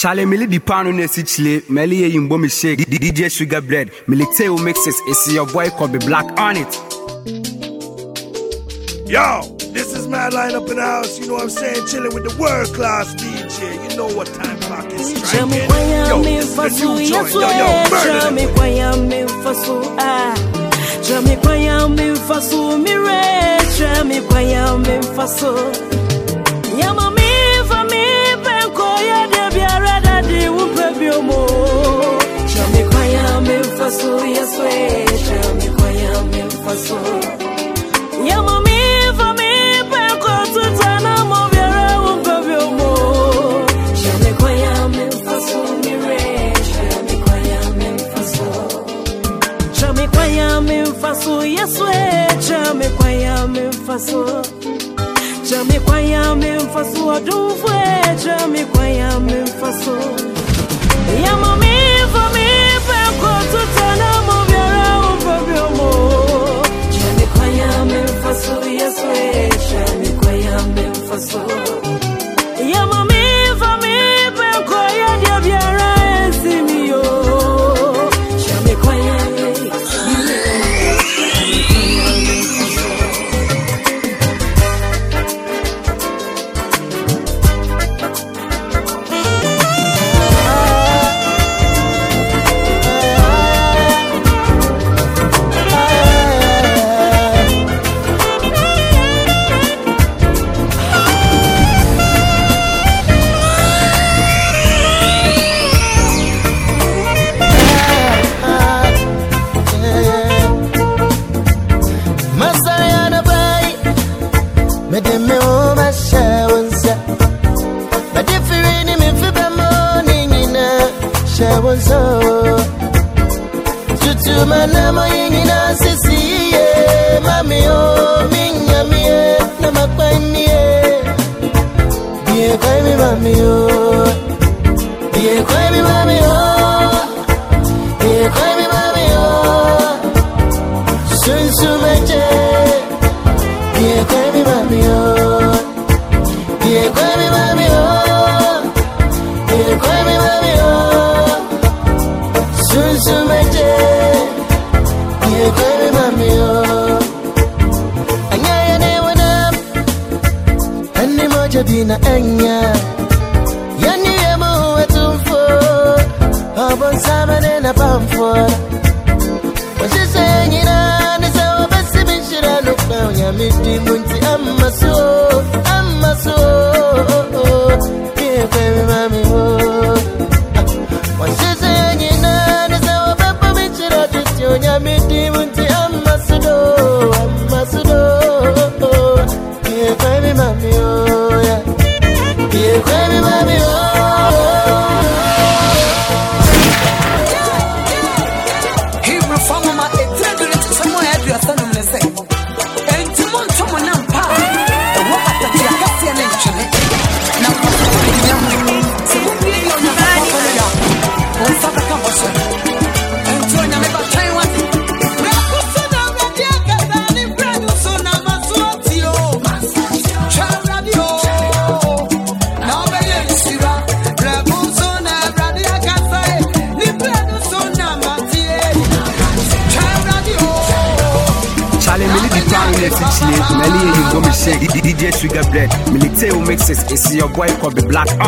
Charlie Millie di pano na chile, Melly ye yimbo me shake, D- DJ Sugar Bread, Militeo mixes, it's your boy called be black on it. Yo, this is Mad Line up in the house. You know what I'm saying? Chilling with the world class DJ. You know what time clock is striking. kwaya Yo, mi this is the new joint. yesu Yo, yo, murder them. Chami kwaya mi fasu yesu eh. Chami kwaya mi fasu. Yama mi fa mi penko tutana mo biara wupe biomo. Chami kwaya mi fasu mi re. Chami kwaya mi fasu. Chami kwaya mi fasu yesu eh. Chami kwaya mi fasu. Chami kwaya mi fasu odumfu eh. Chami kwaya mi fasu. Yama mi fa mi situation. You quit, I'm in black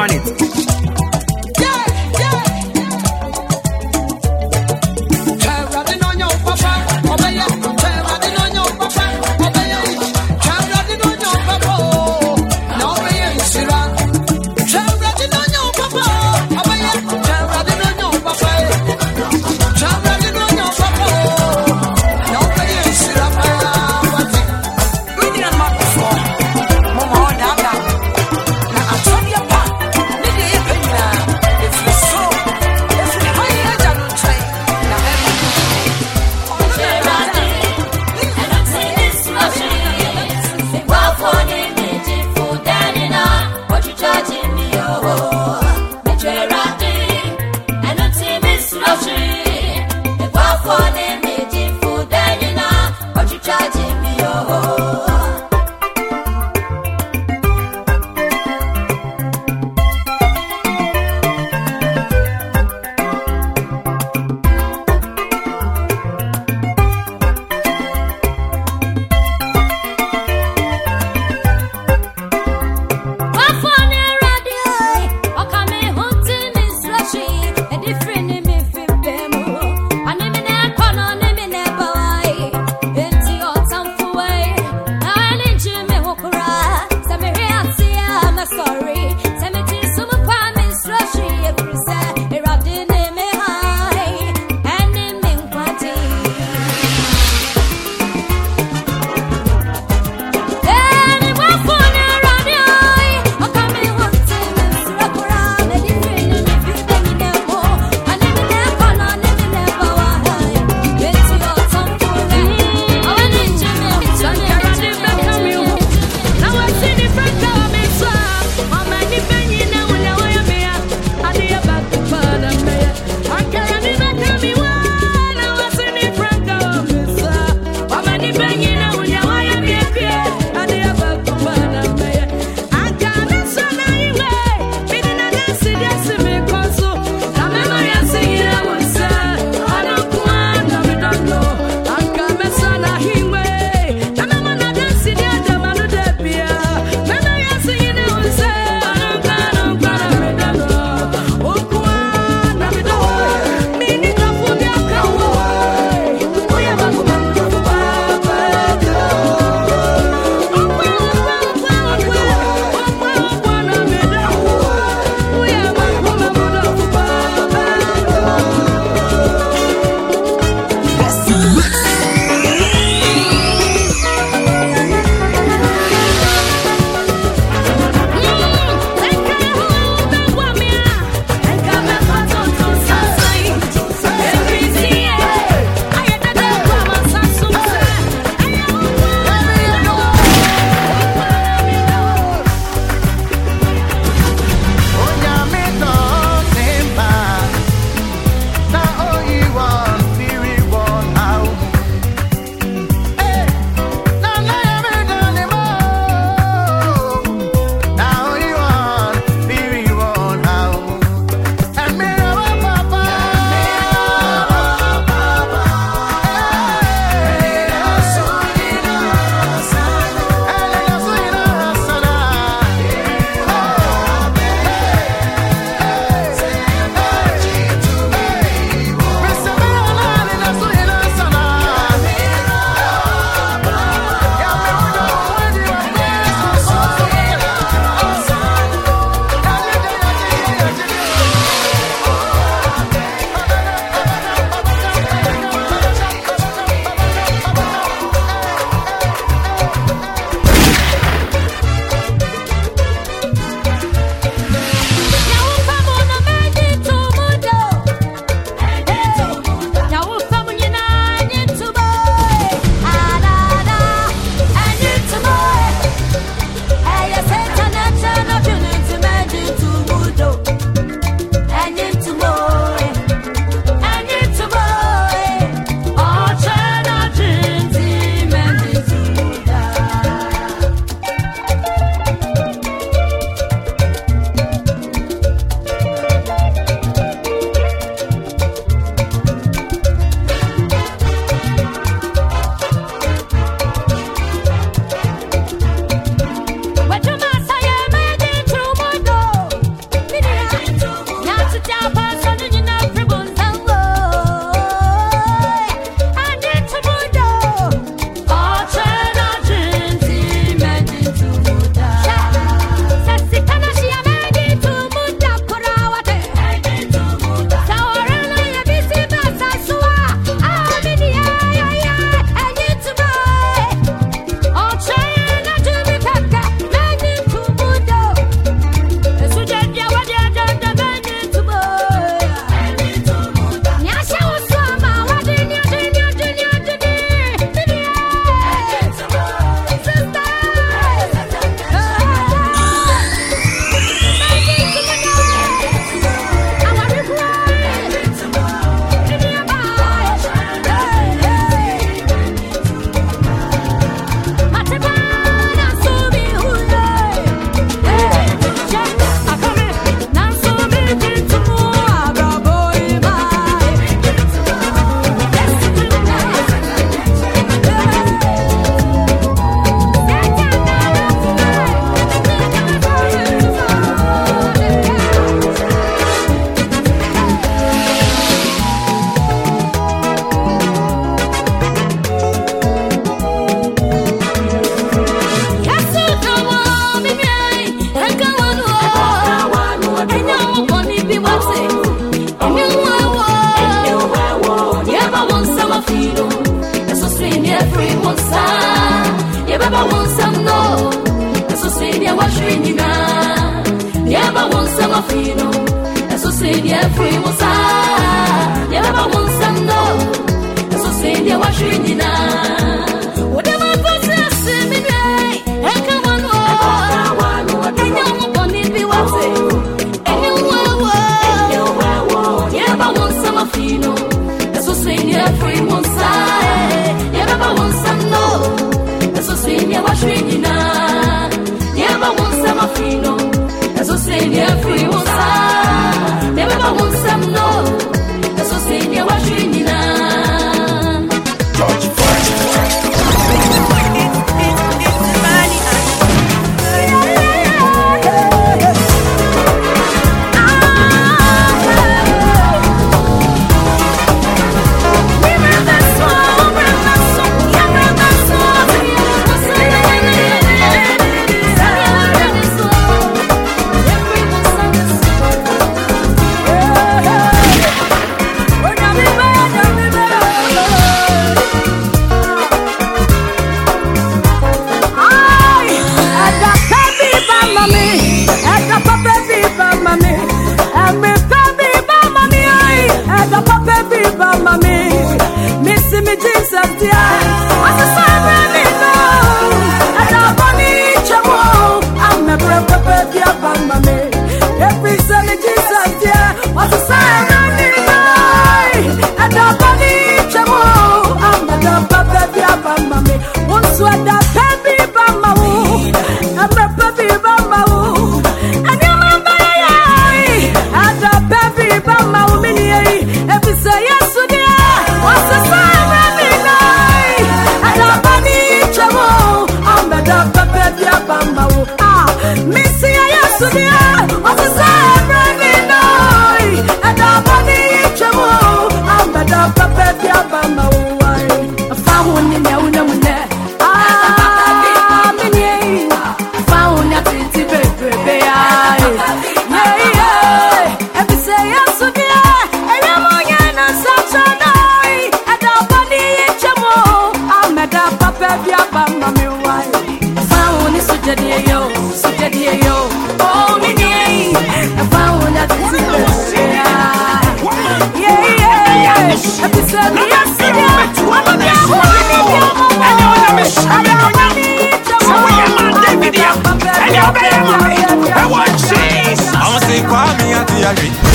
아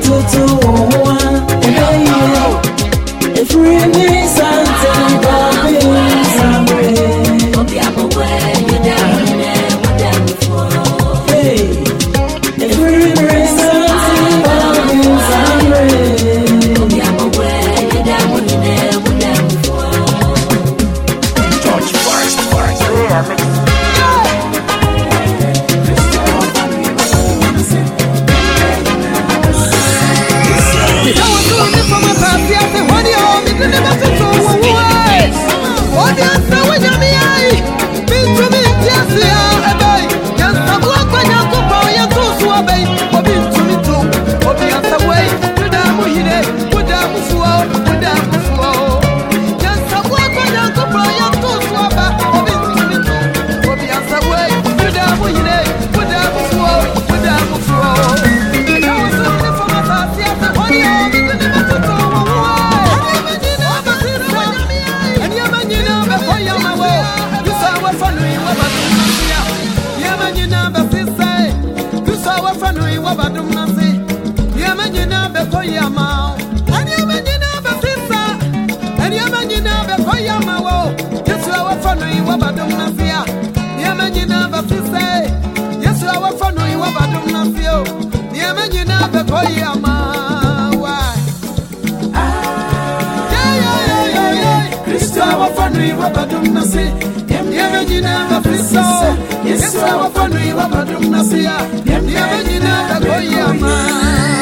Tutu, oh, oh, badum na fia yɛma a wɔfa no badum na fia wa a badum na se yɛma badum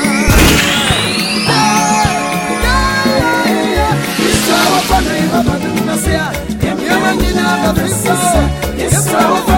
none of this. Yes, sir.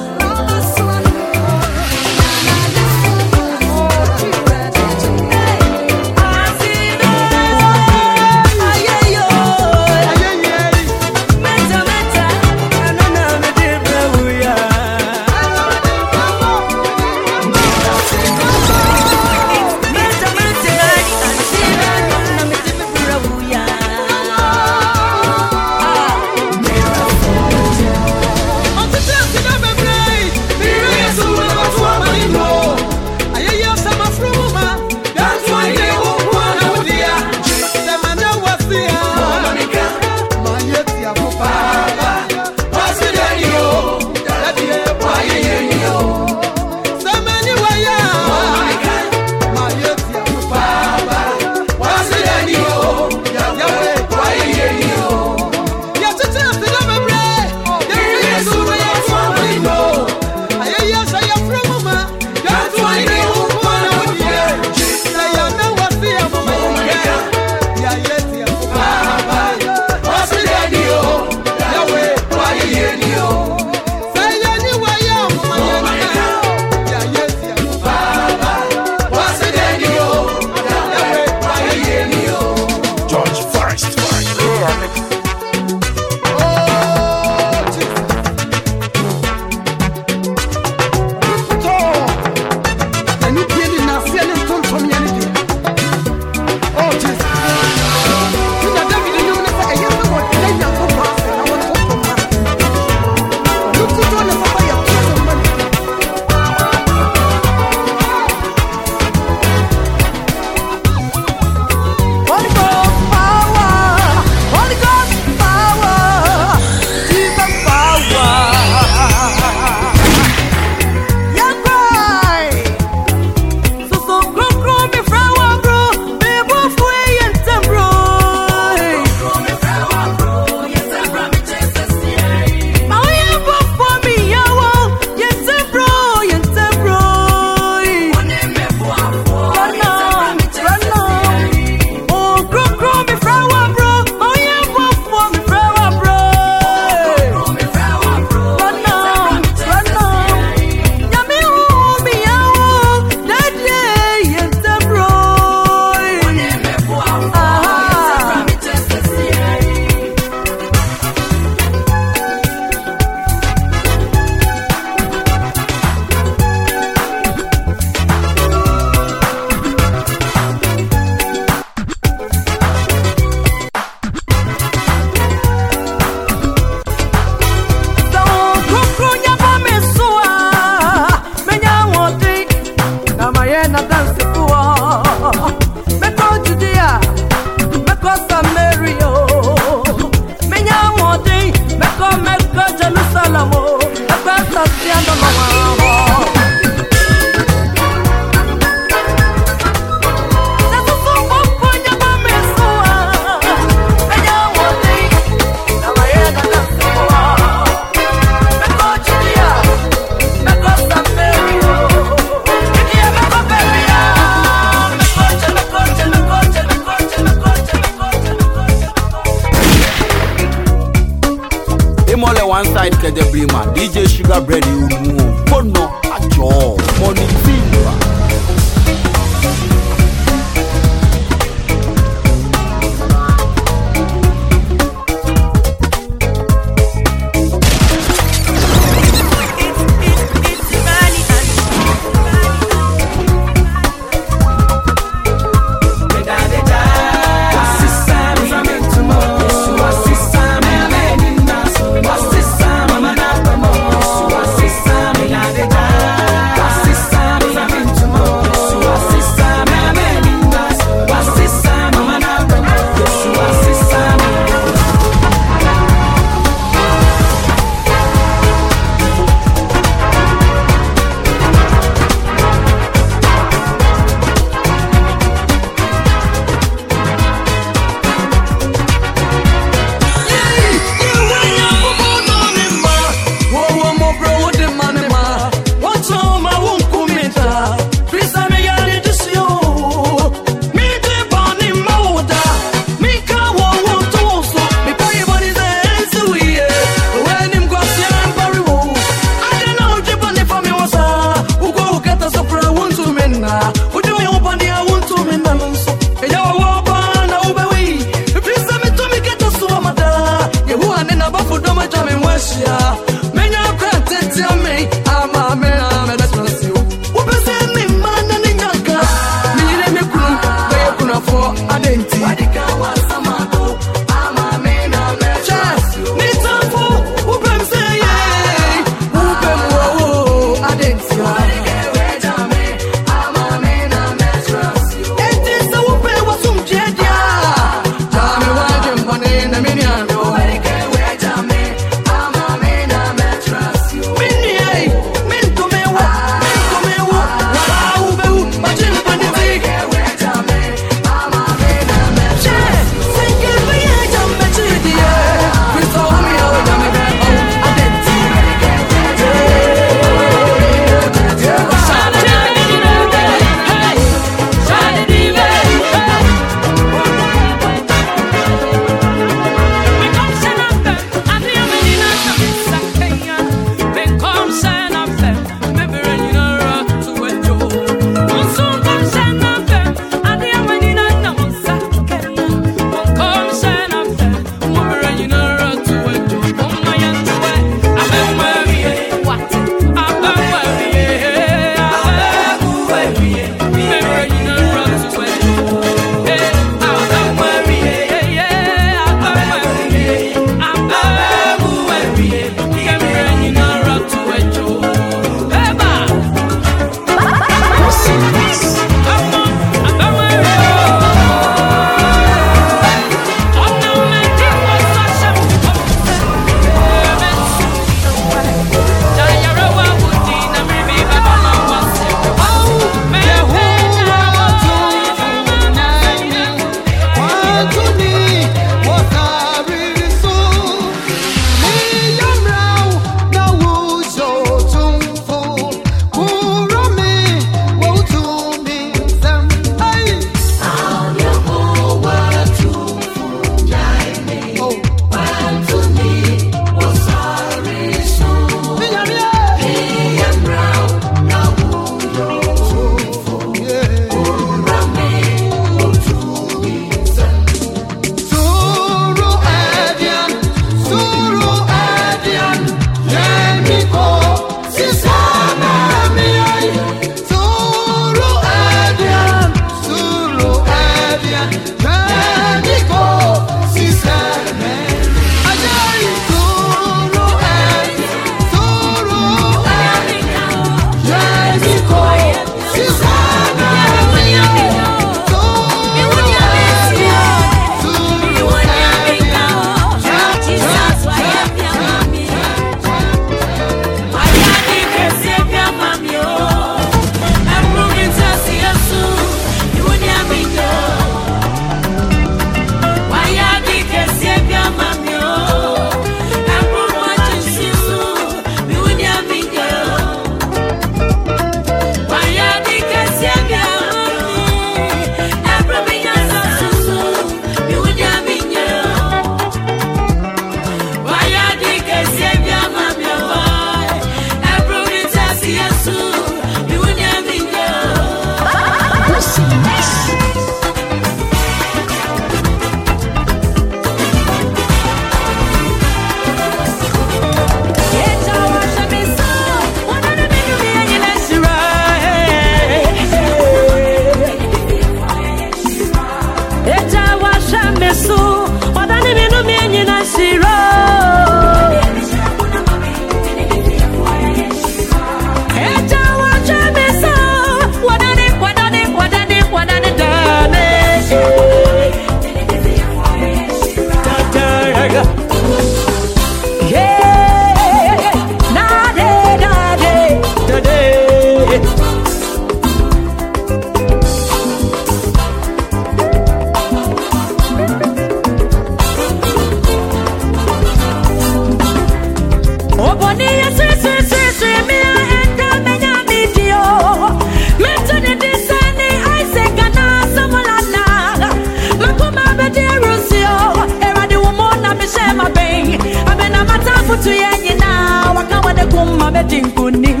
medi nkonim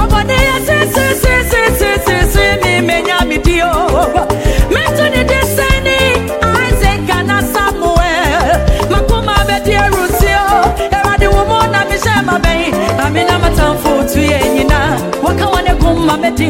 ɔbɔne yɛ sesesesesesese ne menya medio de isaac samuel. Wo na mehyɛ ma bɛn na mena tu yɛ nyina. Wɔka wɔne ko ma medi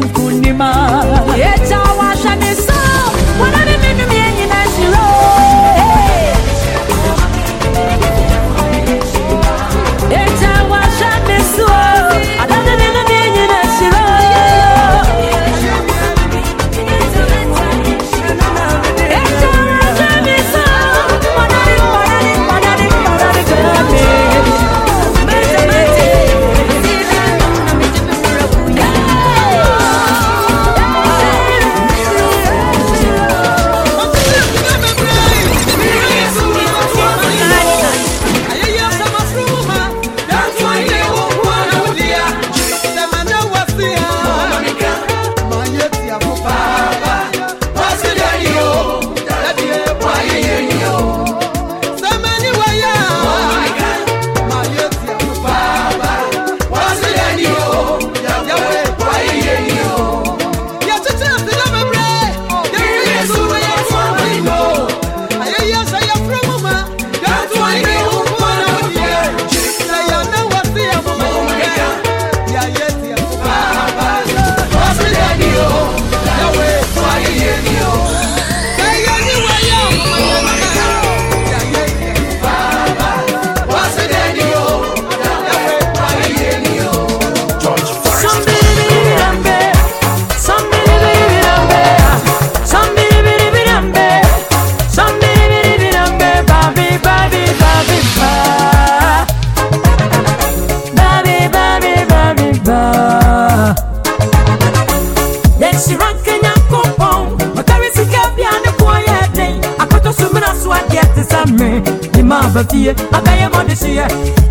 I I buy your money, see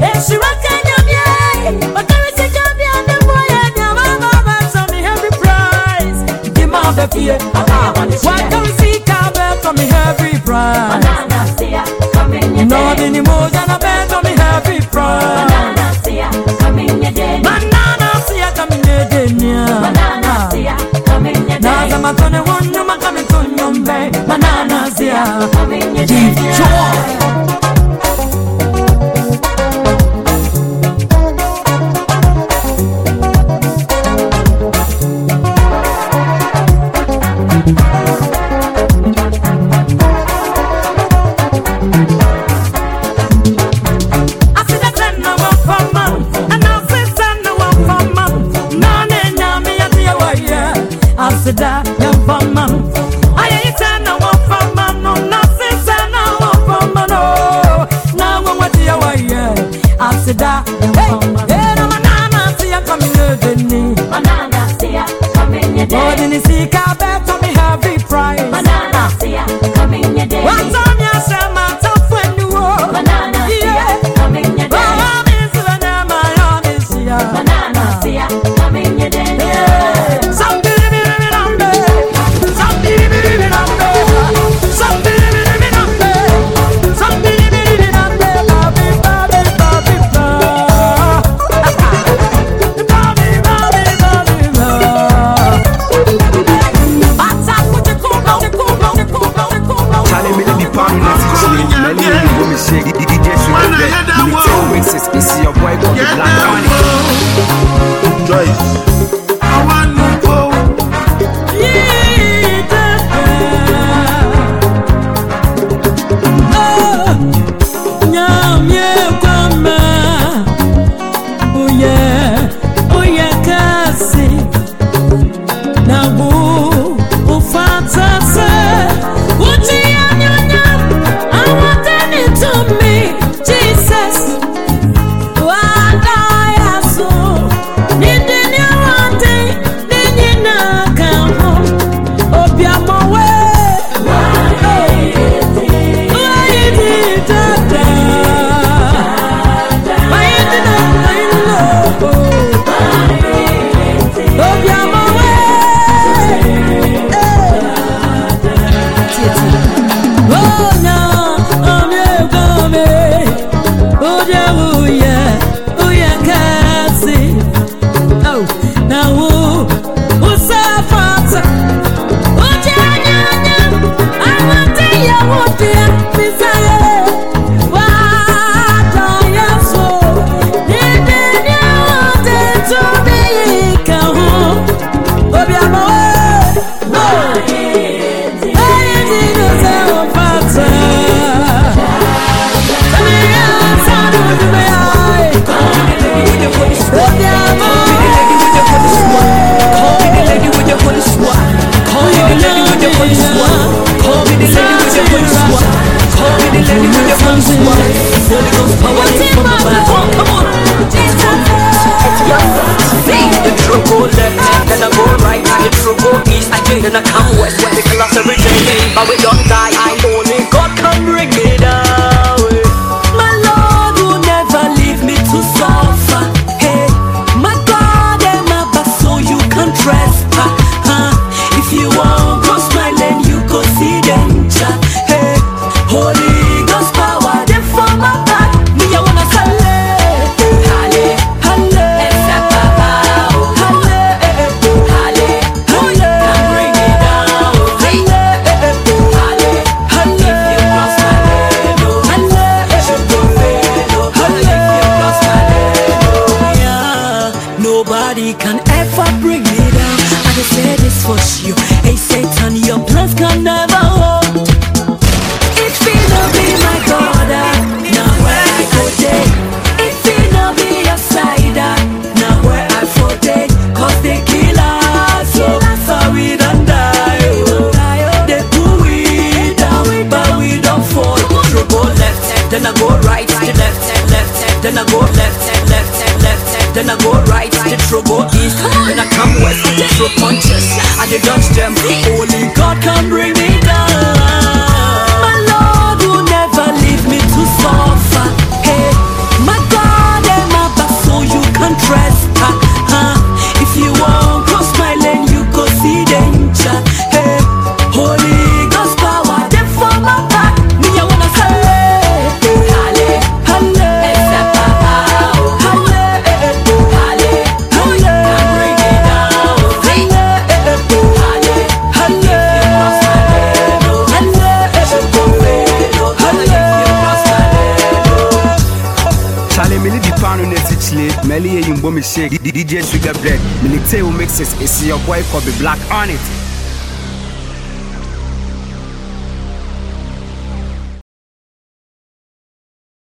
Military mixes. It's your boy the Black on it.